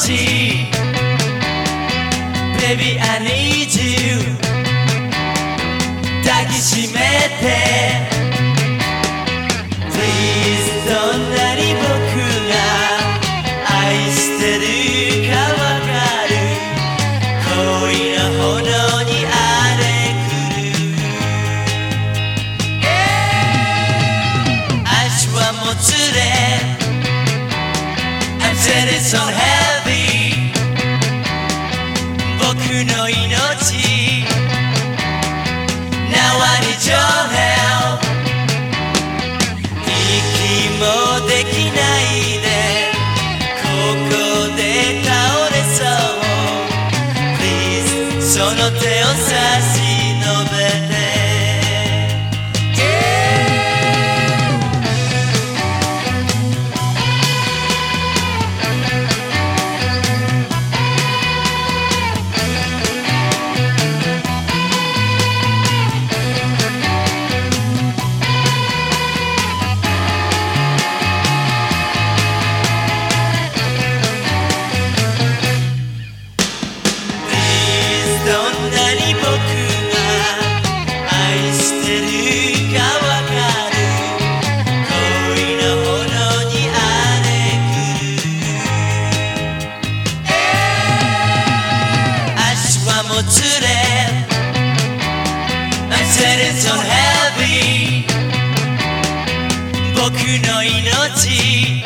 watching Baby I need you 抱きしめてルの命。縄に上辺息もできないで。ここで倒れそう。Please その手を差し。it's unhealthy 僕の命